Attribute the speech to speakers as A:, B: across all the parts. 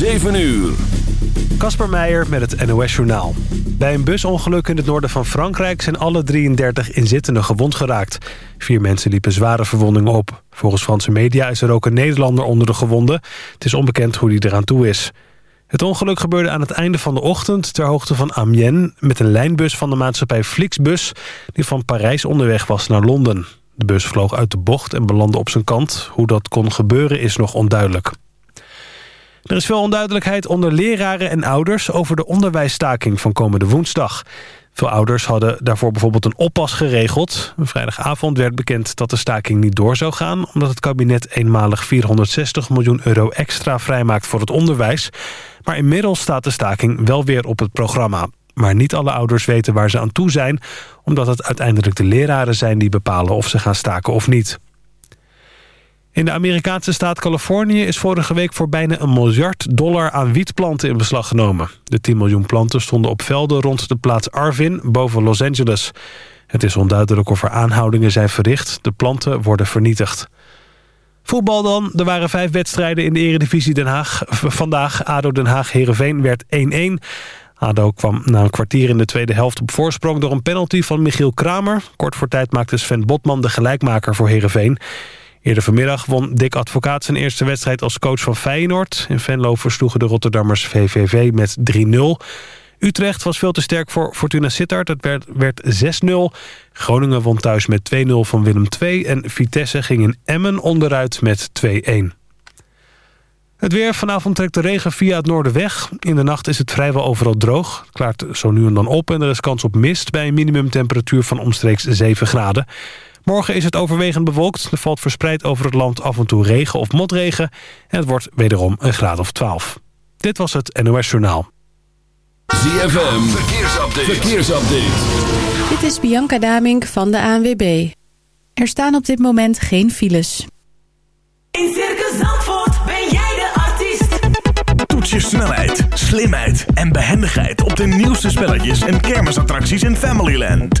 A: 7 uur.
B: Kasper Meijer met het NOS-journaal. Bij een busongeluk in het noorden van Frankrijk zijn alle 33 inzittenden gewond geraakt. Vier mensen liepen zware verwondingen op. Volgens Franse media is er ook een Nederlander onder de gewonden. Het is onbekend hoe die eraan toe is. Het ongeluk gebeurde aan het einde van de ochtend ter hoogte van Amiens... met een lijnbus van de maatschappij Flixbus die van Parijs onderweg was naar Londen. De bus vloog uit de bocht en belandde op zijn kant. Hoe dat kon gebeuren is nog onduidelijk. Er is veel onduidelijkheid onder leraren en ouders... over de onderwijsstaking van komende woensdag. Veel ouders hadden daarvoor bijvoorbeeld een oppas geregeld. Vrijdagavond werd bekend dat de staking niet door zou gaan... omdat het kabinet eenmalig 460 miljoen euro extra vrijmaakt voor het onderwijs. Maar inmiddels staat de staking wel weer op het programma. Maar niet alle ouders weten waar ze aan toe zijn... omdat het uiteindelijk de leraren zijn die bepalen of ze gaan staken of niet. In de Amerikaanse staat Californië is vorige week voor bijna een miljard dollar aan wietplanten in beslag genomen. De 10 miljoen planten stonden op velden rond de plaats Arvin boven Los Angeles. Het is onduidelijk of er aanhoudingen zijn verricht. De planten worden vernietigd. Voetbal dan. Er waren vijf wedstrijden in de eredivisie Den Haag. Vandaag ADO Den Haag-Herenveen werd 1-1. ADO kwam na een kwartier in de tweede helft op voorsprong... door een penalty van Michiel Kramer. Kort voor tijd maakte Sven Botman de gelijkmaker voor Herenveen. Eerder vanmiddag won Dick Advocaat zijn eerste wedstrijd als coach van Feyenoord. In Venlo versloegen de Rotterdammers VVV met 3-0. Utrecht was veel te sterk voor Fortuna Sittard. Het werd, werd 6-0. Groningen won thuis met 2-0 van Willem II. En Vitesse ging in Emmen onderuit met 2-1. Het weer. Vanavond trekt de regen via het noorden weg. In de nacht is het vrijwel overal droog. Het klaart zo nu en dan op en er is kans op mist... bij een minimumtemperatuur van omstreeks 7 graden. Morgen is het overwegend bewolkt. Er valt verspreid over het land af en toe regen of motregen. En het wordt wederom een graad of 12. Dit was het NOS Journaal.
A: ZFM, verkeersupdate. verkeersupdate.
C: Dit is Bianca Damink van de ANWB. Er staan op dit moment geen files.
D: In Circus Zandvoort ben jij de artiest.
E: Toets je snelheid, slimheid en behendigheid op de nieuwste spelletjes en kermisattracties in Familyland.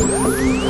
F: Woo!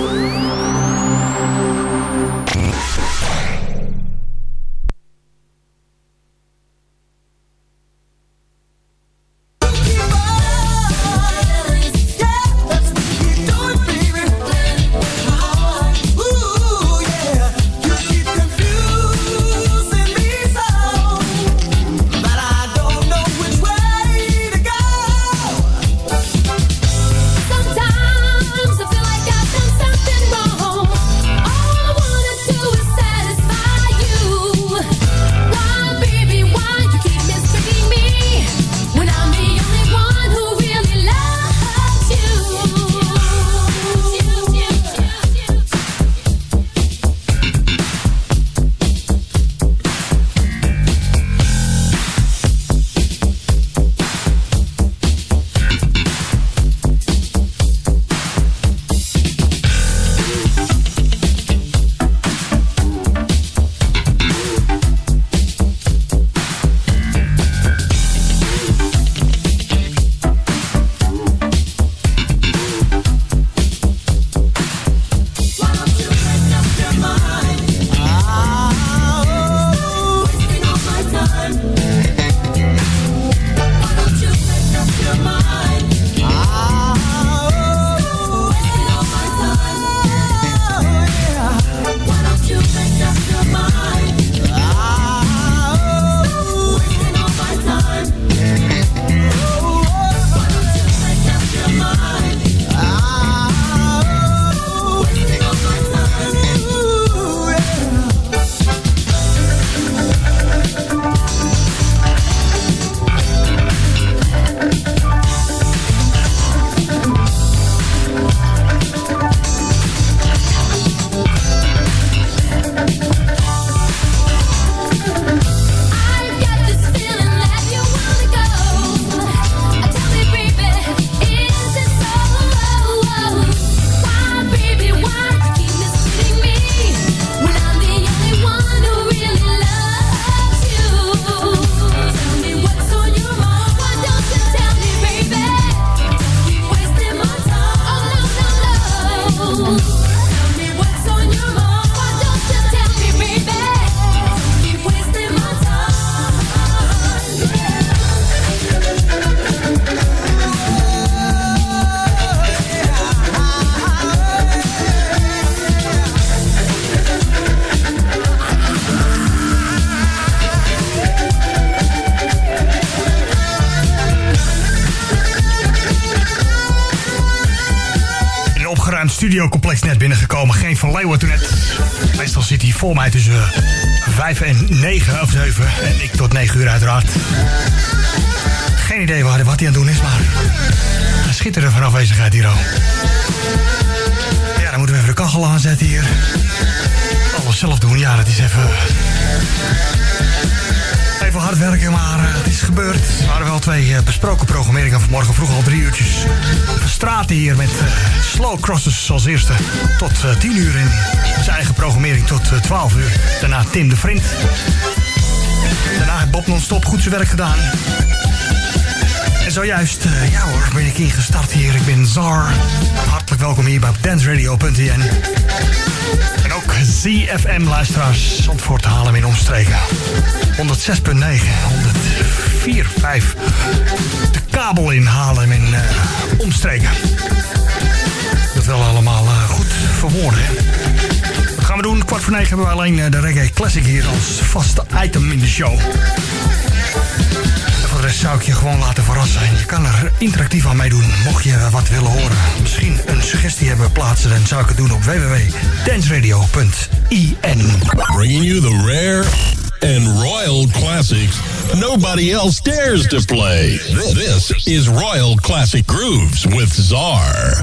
F: Voor mij tussen 5 en 9 of 7. En ik tot 9 uur uiteraard. Geen idee wat, wat hij aan het doen is, maar... Een schitterende van afwezigheid hier al. Ja, dan moeten we even de kachel aanzetten hier. Alles zelf doen, ja, dat is even... Even hard werken, maar uh, het is gebeurd. Er waren wel twee uh, besproken programmeringen vanmorgen vroeg al drie uurtjes. Straten hier met uh, slow crosses als eerste tot 10 uur in zijn eigen programmering tot 12 uur. Daarna Tim de Vriend. Daarna heeft Bob non-stop goed zijn werk gedaan. En zojuist, ja hoor, ben ik ingestart hier. Ik ben Zar. Hartelijk welkom hier bij danceradio.nl. ZFM-luisteraars Zandvoort halen in omstreken. 106.9, 104.5. De kabel inhalen in uh, omstreken. Dat wel allemaal uh, goed verwoorden? Wat gaan we doen? Kwart voor negen hebben we alleen uh, de Reggae Classic hier als vaste item in de show. Zou ik je gewoon laten verrassen. Je kan er interactief aan meedoen, mocht je wat willen horen. Misschien een suggestie hebben plaatsen, dan zou ik het doen op www.danceradio.in.
G: Bringing you the rare and royal classics nobody else dares to play. This is Royal Classic Grooves with Czar.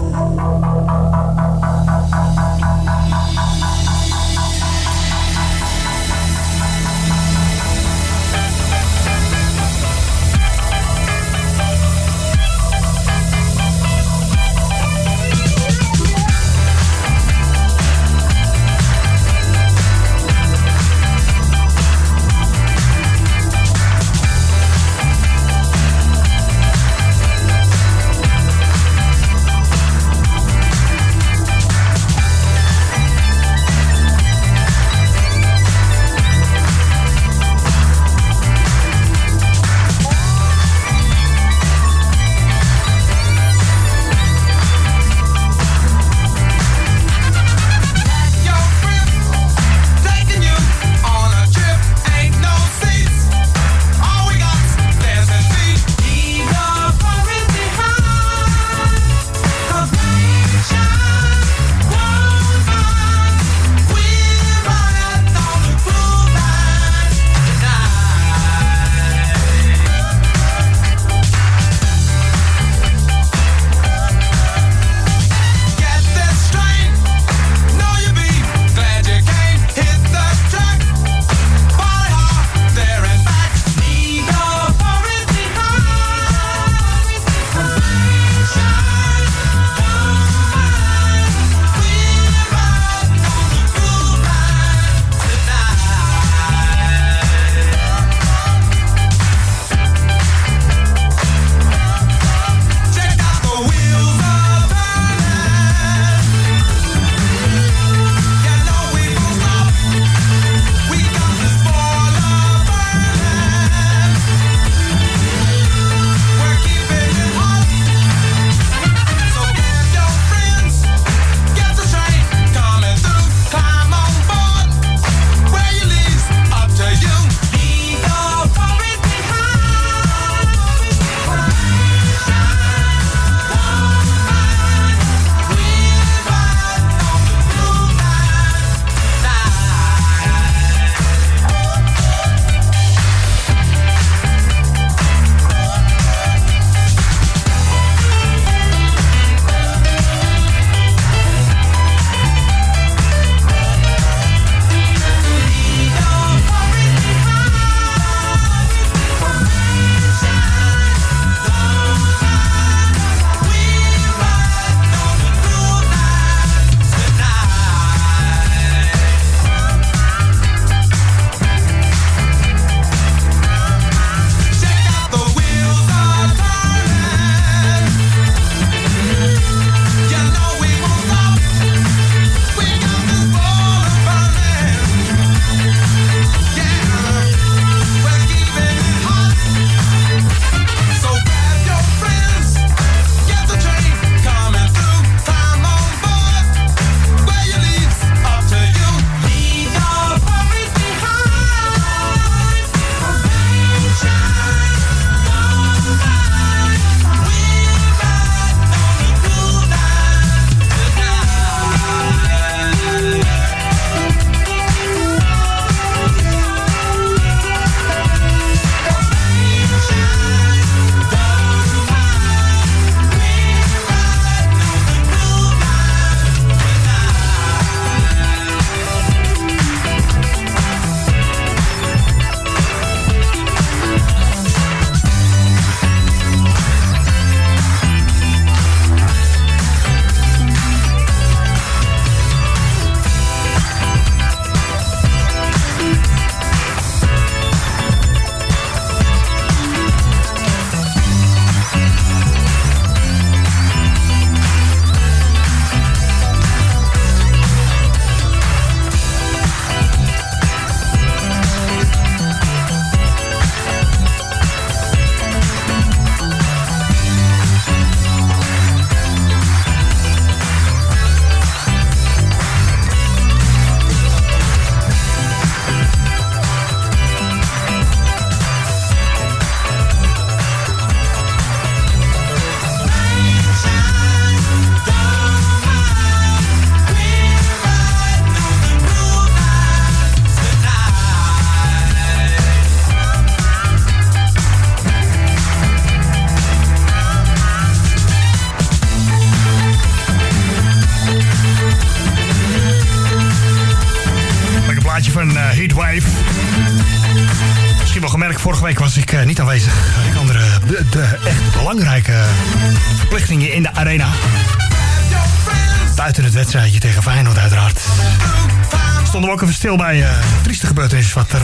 F: Was ik uh, niet aanwezig. Ik andere de, de, echt belangrijke verplichtingen in de arena. Buiten het wedstrijdje tegen Feyenoord uiteraard. Stonden we ook even stil bij uh, trieste gebeurtenis wat er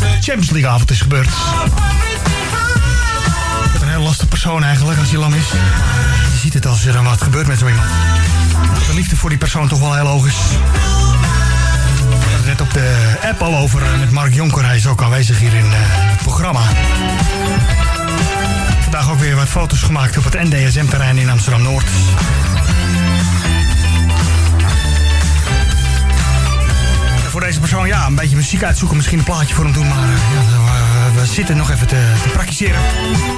F: Champions League avond is gebeurd. Een heel lastige persoon eigenlijk als hij lam is. Je ziet het als er dan wat gebeurt met zo iemand. De liefde voor die persoon toch wel heel hoog is net op de app al over met Mark Jonker. Hij is ook aanwezig hier in uh, het programma. Vandaag ook weer wat foto's gemaakt op het NDSM-terrein in Amsterdam-Noord. Voor deze persoon, ja, een beetje muziek uitzoeken. Misschien een plaatje voor hem doen, maar ja, we zitten nog even te, te praktiseren.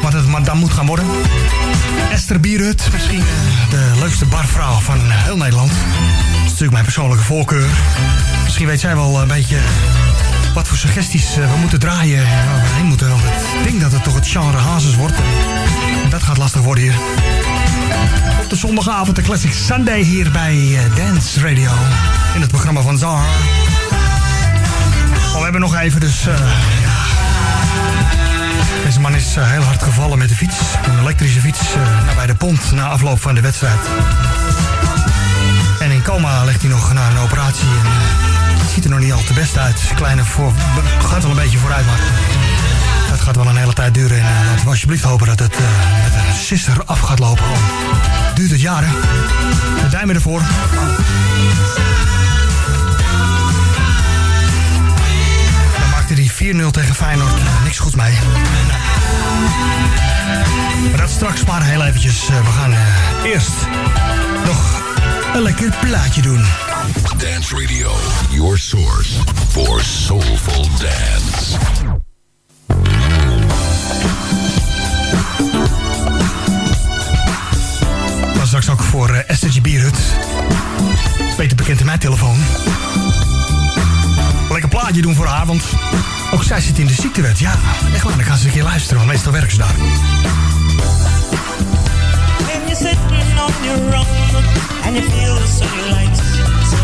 F: Wat het maar dan moet gaan worden. Esther Bierhut, misschien de leukste barvrouw van heel Nederland. Dat is natuurlijk mijn persoonlijke voorkeur. Misschien weet zij wel een beetje wat voor suggesties we moeten draaien en waar we heen moeten. Want ik denk dat het toch het genre Hazes wordt. Dat gaat lastig worden hier. Op de zondagavond de Classic Sunday hier bij Dance Radio. In het programma van Zar. We hebben nog even, dus... Deze man is heel hard gevallen met de fiets. Een elektrische fiets bij de pont na afloop van de wedstrijd. En in coma ligt hij nog na een operatie. En, ziet er nog niet al te best uit. Kleine voor, gaat wel een beetje vooruit, maar het gaat wel een hele tijd duren. En laten we alsjeblieft hopen dat het met een sister af gaat lopen. Al duurt het jaren. We duimen ervoor. die 4-0 tegen Feyenoord niks goed mee. Maar dat straks maar heel eventjes. We gaan uh, eerst nog een lekker plaatje doen.
H: Dance Radio, your source for soulful dance.
F: Maar straks ook voor uh, Esther Bierhut. Beter bekend in mijn telefoon lekker plaatje doen voor haar, want ook zij zit in de ziektewet. Ja, echt waar, dan gaan ze een keer luisteren, want meestal werken ze daar.
I: When you're sitting on your own and you feel the city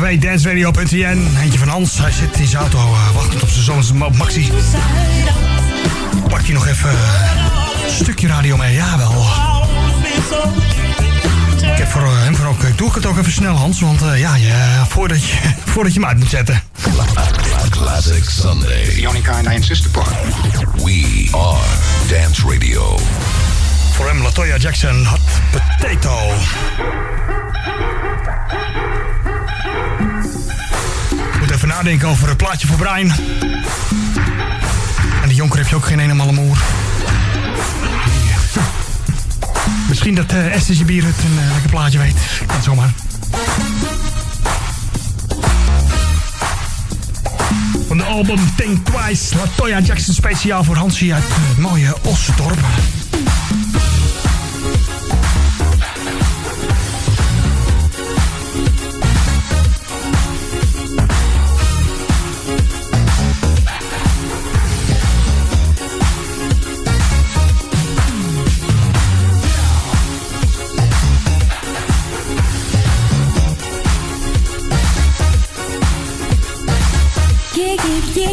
J: www.danceradio.nl. Eentje van Hans, hij zit in zijn auto uh, wachtend op zijn zoon Ma- Maxi. Pak je nog even uh, een stukje radio mee? Ja, wel. Ik heb voor uh, hem voor ook, doe ik het ook even snel, Hans. Want ja, je, voordat, je, voordat je hem uit moet zetten.
H: Classic Sunday. The only kind I insist upon. We are Dance Radio.
J: Voor hem Latoya Jackson, Hot Potato. Nadenken over het plaatje voor Brian. En die jonker heb je ook geen eenmaal amour. Misschien dat uh, Esther Bier het een uh, lekker plaatje weet. Kan zomaar. Van de album Think Twice, Latoya Jackson speciaal voor Hansie uit het mooie Ossendorp.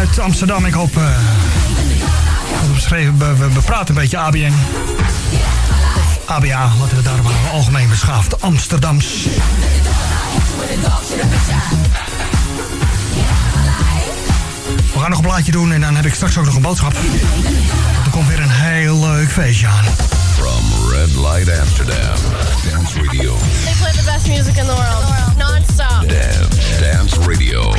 F: Vanuit Amsterdam. Ik hoop... eh, we, we, praten een beetje ABN. ABA, laten we daar maar algemeen beschaafd. Amsterdams. We gaan nog een plaatje doen en dan heb ik straks ook nog een boodschap. Er komt weer een heel leuk feestje aan.
H: From Red Light Amsterdam. Dance Radio.
K: They play the best music in the world, non-stop.
H: Dance. Dance Radio.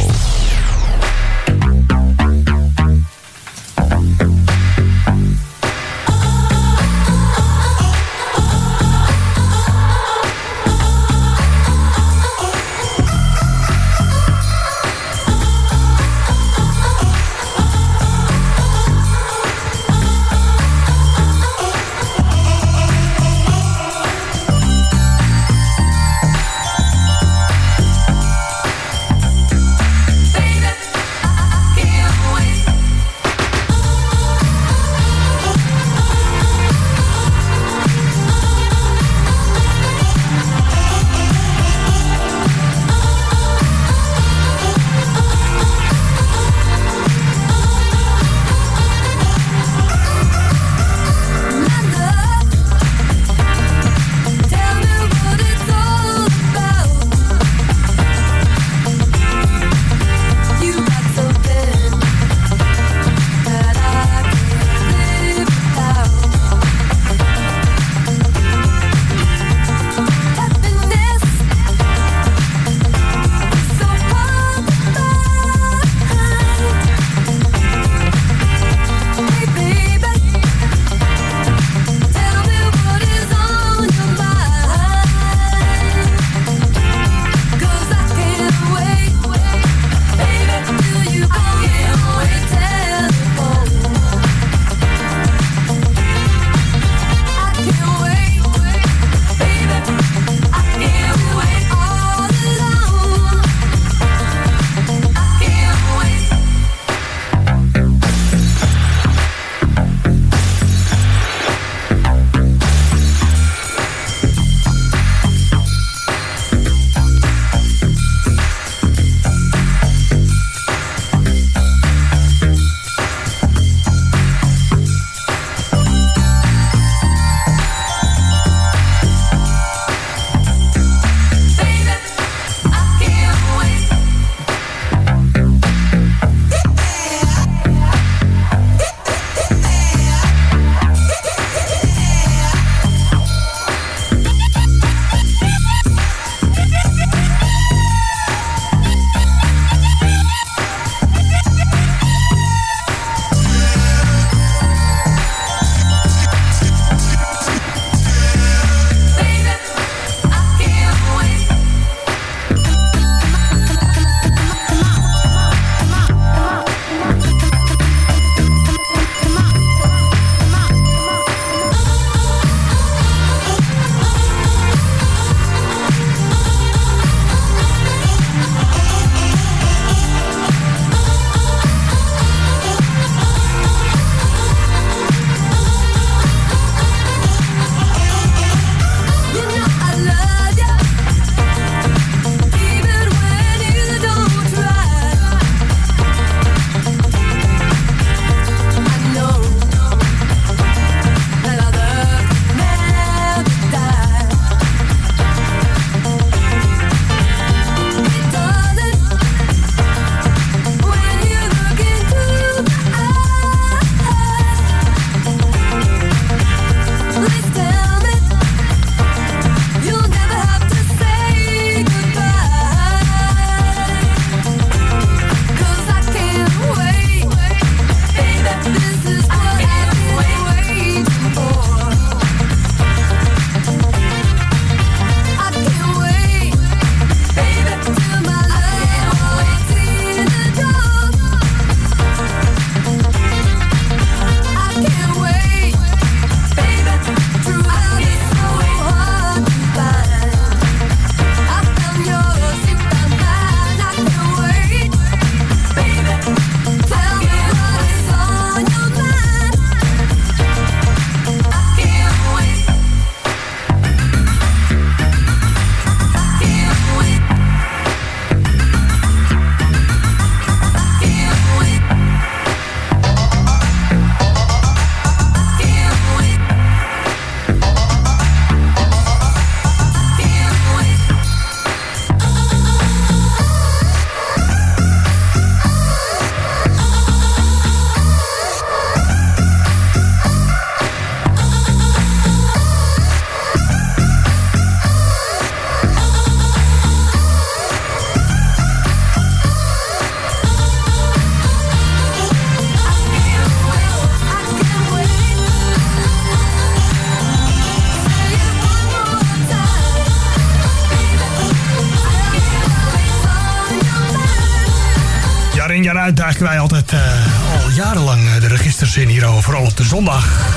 F: Op de zondag.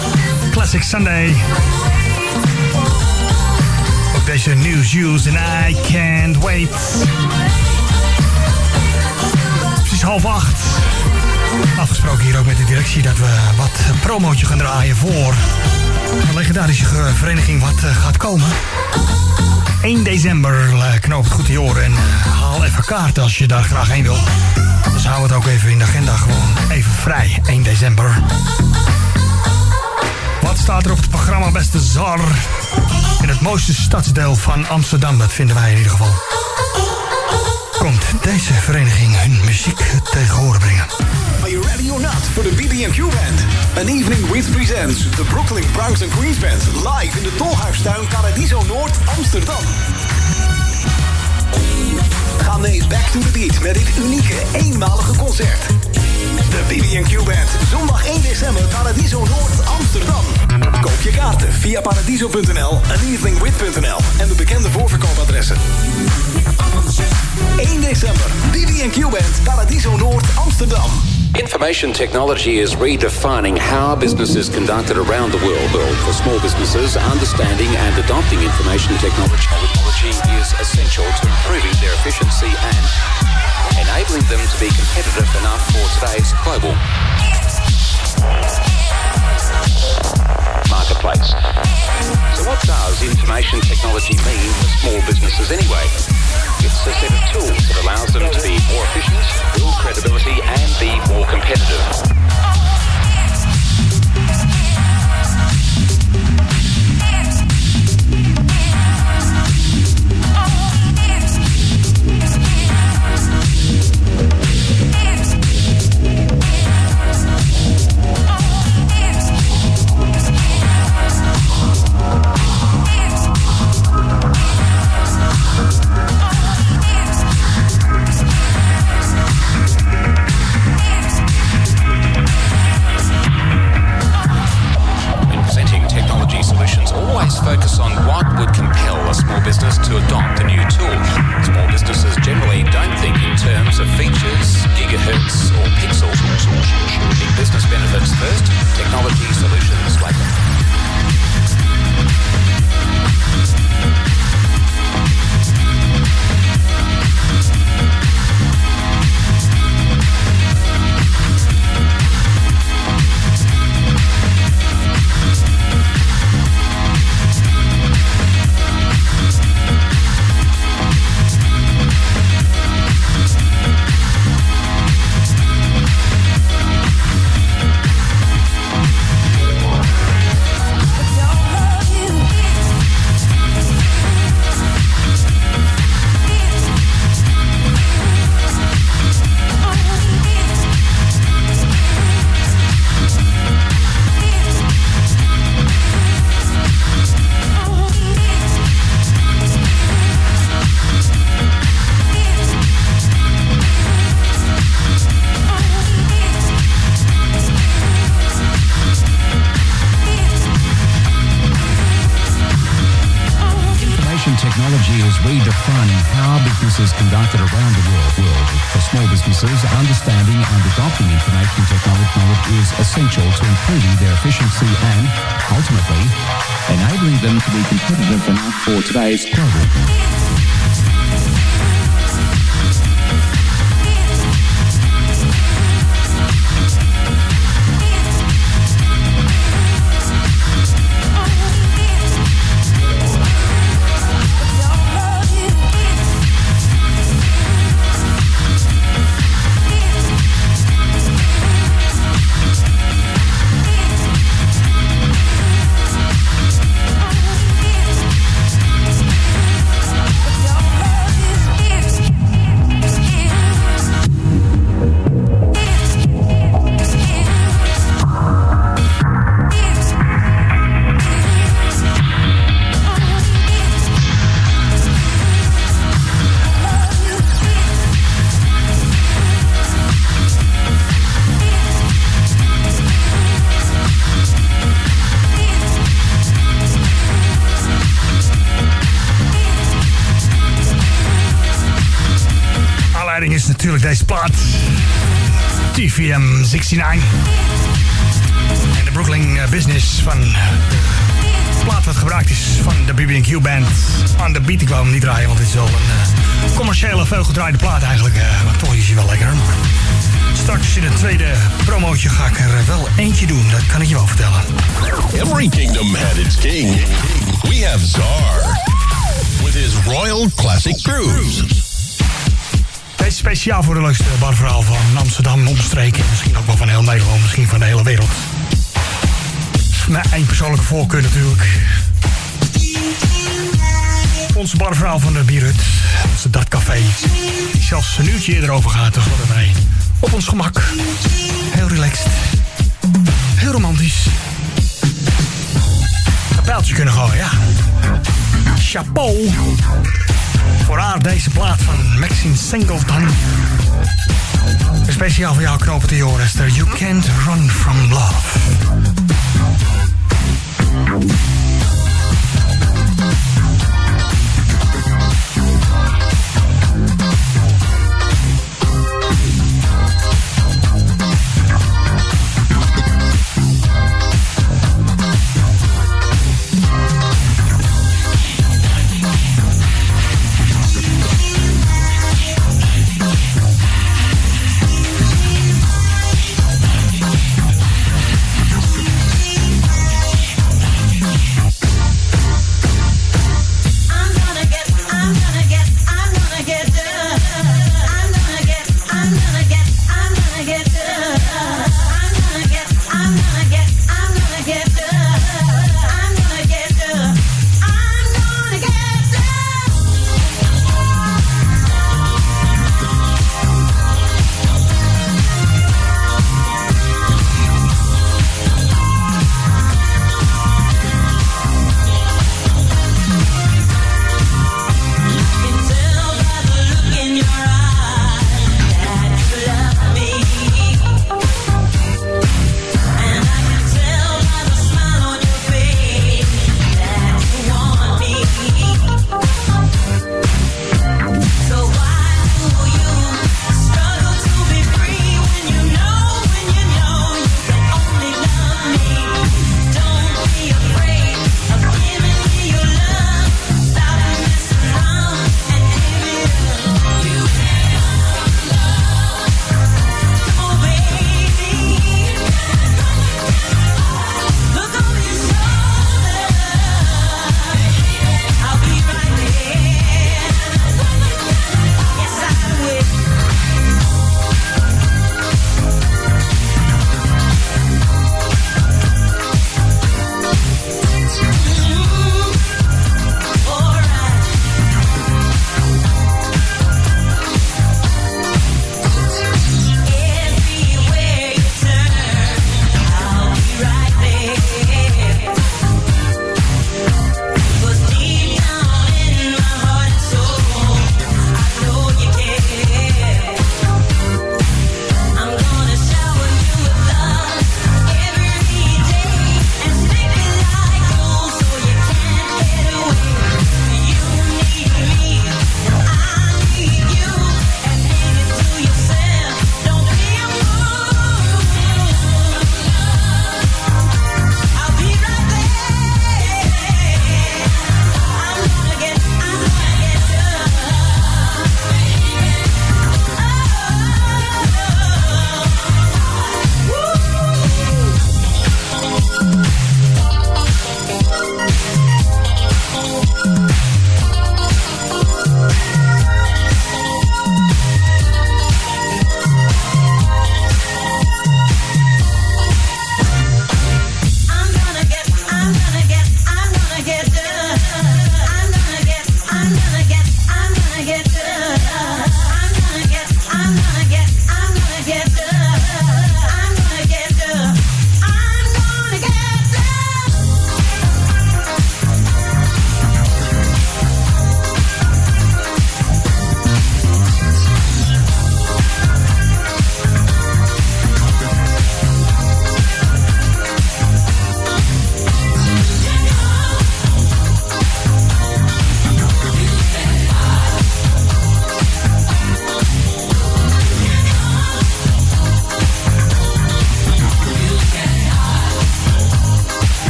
F: Classic Sunday. Ook deze News, Use en I Can't Wait. Precies half acht. Afgesproken hier ook met de directie dat we wat een promootje gaan draaien voor een legendarische vereniging wat eh, gaat komen. 1 december, eh, knoop het goed in oren en eh, haal even kaart als je daar graag heen wil. Dus hou het ook even in de agenda gewoon even vrij, 1 december. Staat er op het programma, beste Zar? In het mooiste stadsdeel van Amsterdam, dat vinden wij in ieder geval. Komt deze vereniging hun muziek tegen horen brengen.
L: Are you ready or not for the BB&Q Band? An evening with presents the Brooklyn Bronx and Queens Band live in de Tolhuistuin Paradiso Noord, Amsterdam. Ga back to the beat met dit unieke eenmalige concert. De BB&Q Band, zondag 1 december, Paradiso Noord, Amsterdam. Koop je kaarten via paradiso.nl en en de bekende voorverkoopadressen. 1 december, BB&Q Band, Paradiso Noord, Amsterdam.
M: Information technology is redefining how business is conducted around the world. For small businesses, understanding and adopting information technology technology is essential to improving their efficiency and enabling them to be competitive enough for today's global marketplace. So what does information technology mean for small businesses anyway? It's a set of tools that allows them to be more efficient, build credibility and be more competitive.
F: Aanleiding is natuurlijk deze plaat. TVM 69. En de Brooklyn eh, Business van de plaat wat gebruikt is van de BB&Q Band. On the Beat, ik wou hem niet draaien, want dit is wel een uh, commerciële, veel gedraaide plaat eigenlijk. Uh, maar toch is hij wel lekker. Straks in het tweede promootje ga ik er wel eentje doen, dat kan ik je wel vertellen.
G: Every kingdom had its king. We have Czar. With his Royal Classic Grooves.
F: Speciaal voor de leukste barverhaal van Amsterdam, omstreken. Misschien ook wel van heel Nederland, misschien van de hele wereld. Mijn persoonlijke voorkeur natuurlijk. Onze barverhaal van de Bierhut. Onze Dartcafé. Die zelfs een uurtje eerder over gaat. Dus worden wij op ons gemak. Heel relaxed. Heel romantisch. Een pijltje kunnen gooien, ja. Chapeau. Voor haar deze plaat van Maxine Singleton. Speciaal voor jou knopen Esther. You can't run from love.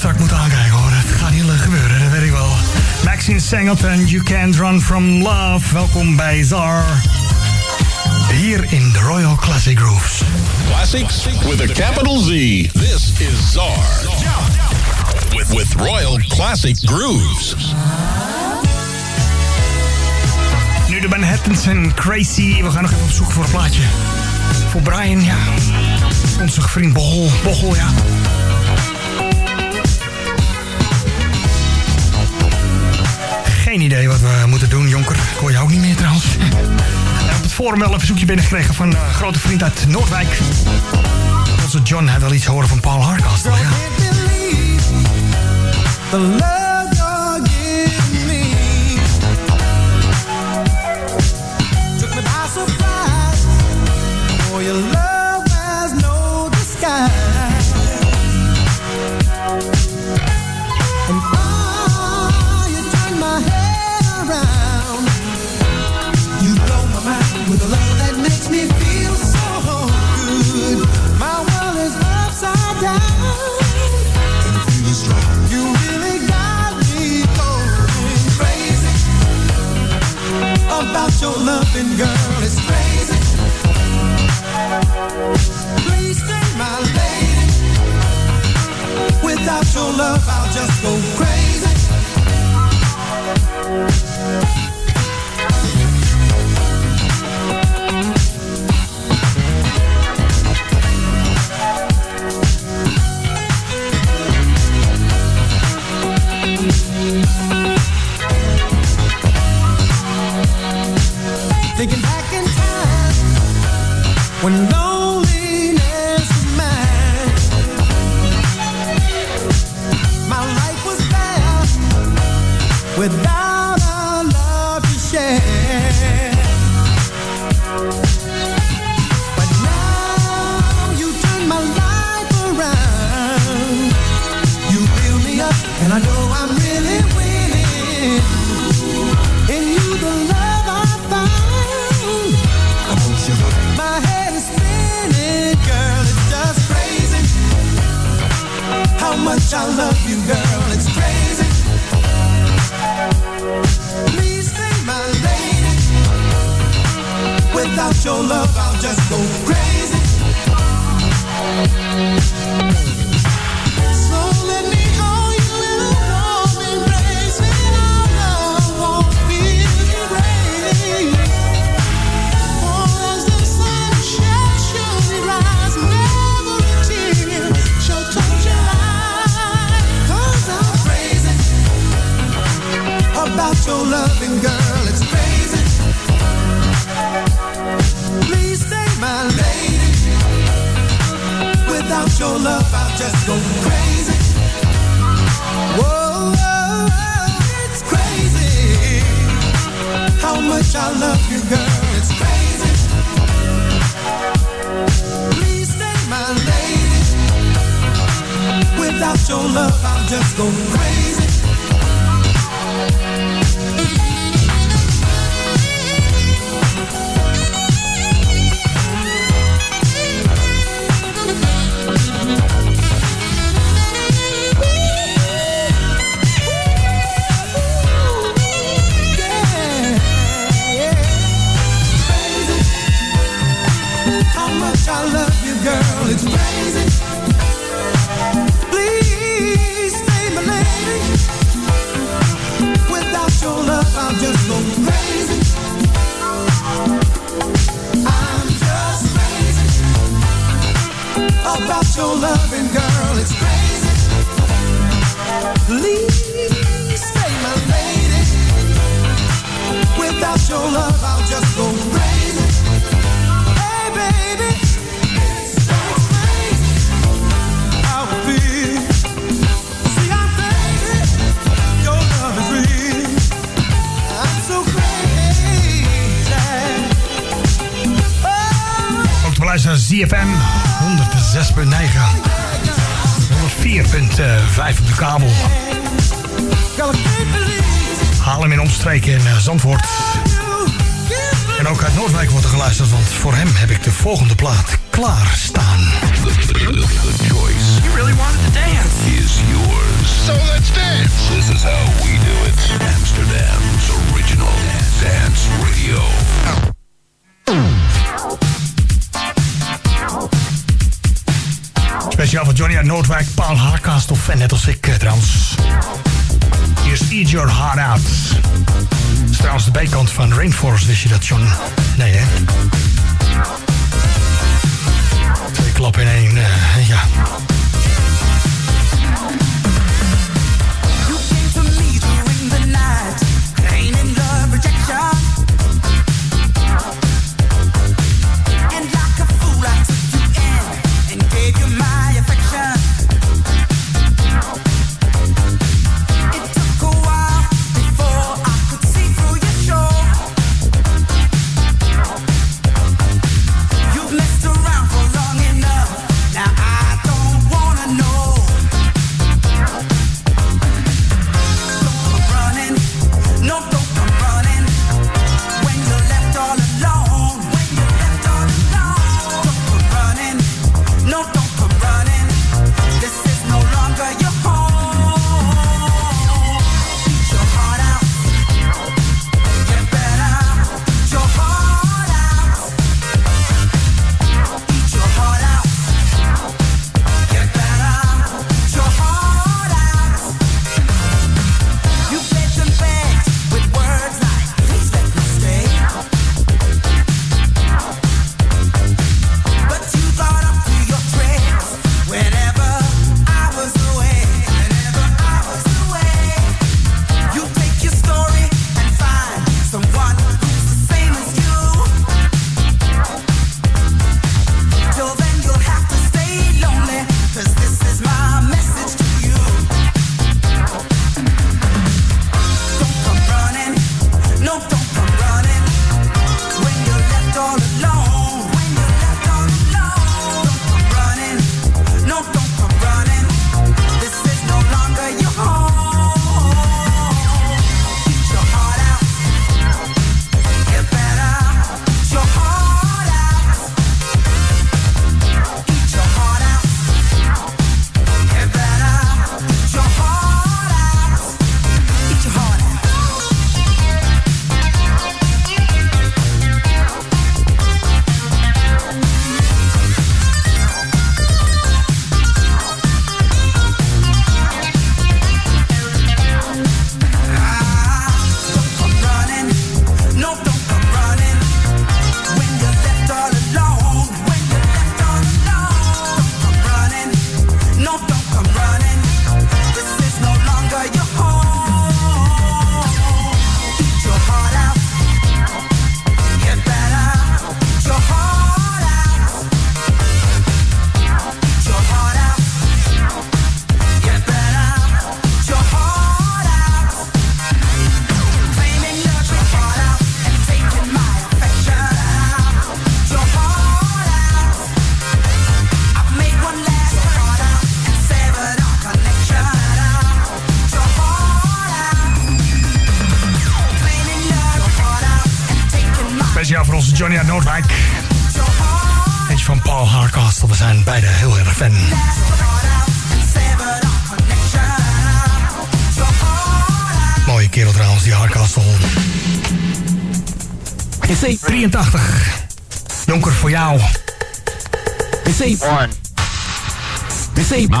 F: strak moet aankijken hoor. Het gaat niet gebeuren, dat weet ik wel. Maxine Singleton, You Can't Run From Love. Welkom bij Czar. Hier in de Royal Classic Grooves.
G: Classics with a capital Z. This is Czar. With, with Royal Classic Grooves.
F: Nu de Manhattans en Crazy. We gaan nog even op zoek voor een plaatje. Voor Brian, ja. Onze vriend Bohol, Bochel ja. Geen idee wat we moeten doen, Jonker. hoor je ook niet meer trouwens. Op het forum wel een verzoekje binnengekregen van een grote vriend uit Noordwijk. Onze John had wel iets horen van Paul Hardcastle,
N: girl, it's crazy. Please my lady. Without your love, I'll just go crazy. Thinking back in time when.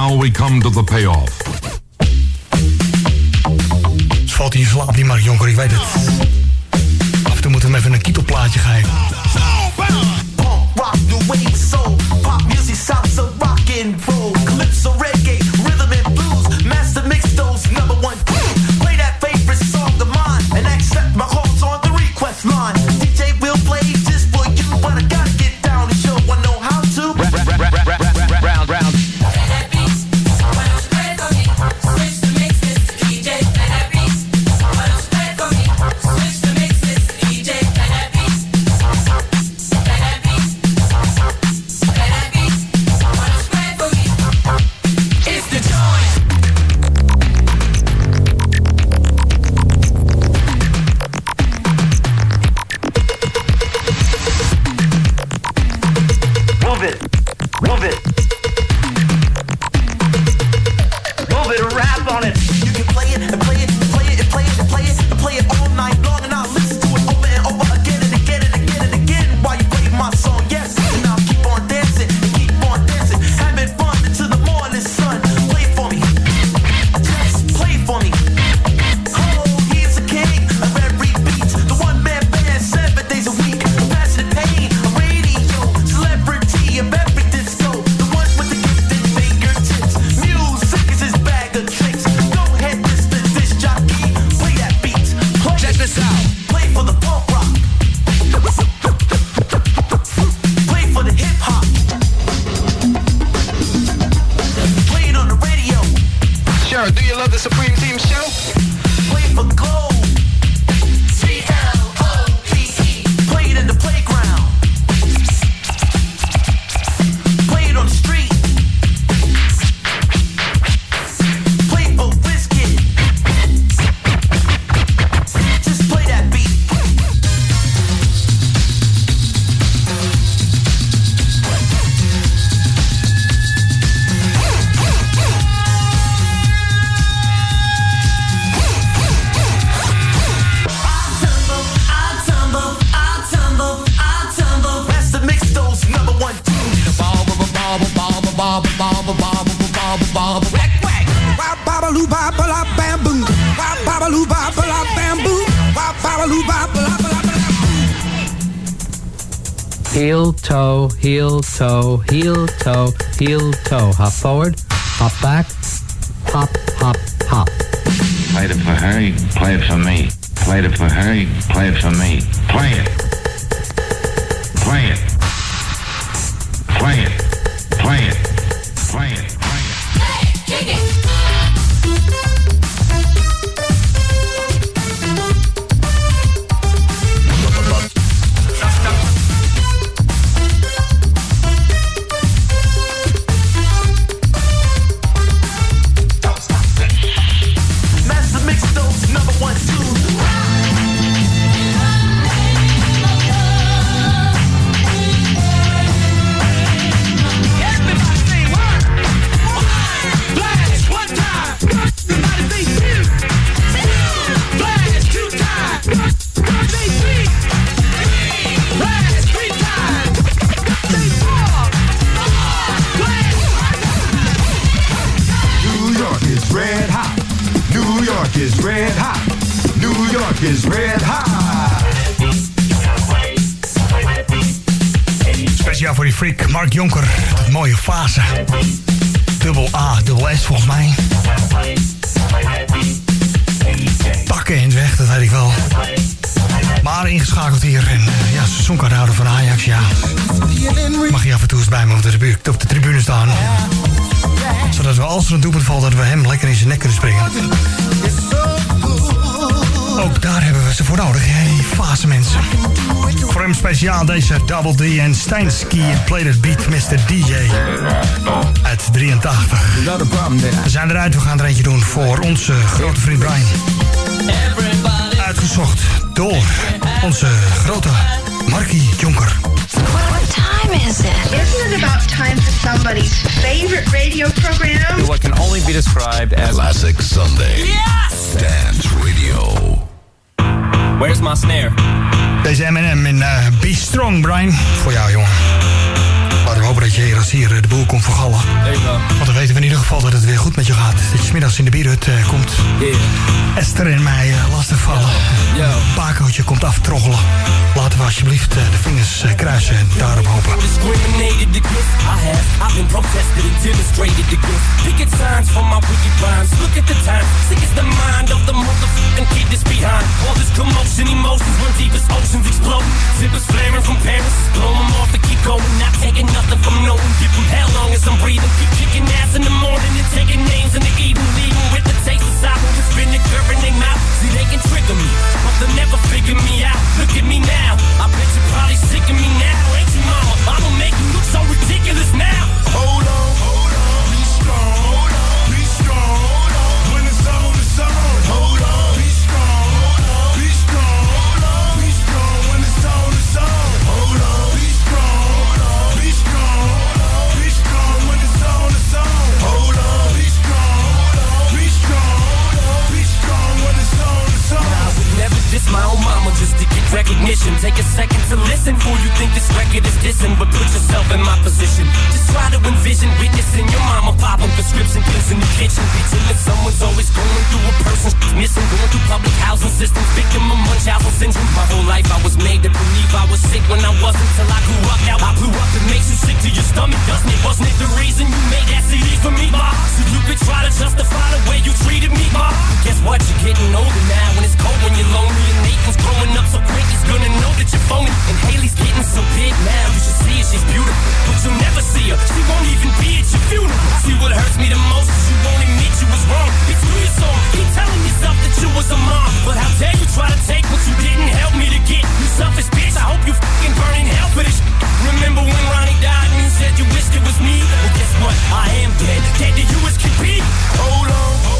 N: Now
O: we
P: come to the
Q: payoff.
F: Ze valt in slaap, die Mark Jonker, ik weet het. Af en toe moeten we hem even een kietelplaatje geven.
P: Rock the pop music, rock and roll, calypso, reggae, rhythm and blues, master mix those number one. Play that favorite song of mine and accept my calls on the request line. DJ will play just for you, but I got
R: Heel, toe, heel, toe, heel, toe, heel, toe. Hop forward, hop back, hop, hop, hop.
S: Played it for her, play it for me. Played it for her, play it for me. Play it. Play it.
F: En eh, ja, seizoenkaarthouder van Ajax, ja. Mag je af en toe eens bij me op de, tribu- op de tribune staan. Zodat we als er een doelpunt valt, dat we hem lekker in zijn nek kunnen springen. Ook daar hebben we ze voor nodig, die fase mensen. Voor hem speciaal deze Double D en Steinski en Play Beat Mr. DJ. Uit 83. We zijn eruit, we gaan er eentje doen voor onze grote vriend Brian. Uitgezocht door onze grote Markie Jonker.
T: What time is it? Isn't it about time for somebody's favorite radio program?
U: What can only be described as
H: Classic Sunday.
T: Yes!
H: Dance Radio.
U: Where's my snare?
F: Deze M&M in eh, Be Strong, Brian. Voor jou, jongen. Hopen dat je hier als hier eh, de boel komt vergallen. Want dan weten we in ieder geval dat het weer goed met je gaat. Dat je 's middags in de bierhut eh, komt. Esther en mij eh, lastigvallen. Pacootje komt aftroggelen. Laten we alsjeblieft eh, de vingers kruisen en daarop hopen.
V: discriminated against. I have. I've been protested and demonstrated against. Picket signs for my wicked rhymes. Look at the time. Sick is the mind of the motherfucking kid that's behind. All this commotion, emotions run deep as oceans explode. Zippers flaring from Paris. Blow them off and keep going. Not taking nothing no one. Give them hell long as I'm breathing. Keep kicking ass in the morning and taking names in the evening. Leaving with the taste of sour. Vinegar in their mouth. See, they can trigger me. But they'll never figure me out. Look at me now. I bet you're probably sick of me now. Ain't you, mama? I'ma make you look so ridiculous now.
Q: Hold on, lesson for you think this
V: listen, but put yourself in my position. Just try to envision witnessing your mama popping prescription pills in the kitchen. That someone's always going through a person's missing, going through public housing systems, victim of Munchausen syndrome. My whole life I was made to believe I was sick when I wasn't till I grew up. Now I blew up, it makes you sick to your stomach, doesn't it? Wasn't it the reason you made that CD for me, ma? So you could try to justify the way you treated me, ma? Guess what? You're getting older now, and it's cold when you're lonely. And Nathan's growing up so quick, he's gonna know that you're phony. And Haley's getting so big now, you should see her, she's beautiful. But you'll never see her, she won't even be at your funeral. See what hurts me the most is you won't admit you was wrong. It's your song, keep telling yourself that you was a mom. But how dare you try to take what you didn't help me to get? You selfish bitch, I hope you fucking burn in hell for this. Remember when Ronnie died and you said you wished it was me? Well, guess what? I am dead, dead to you as can be.
Q: Hold on,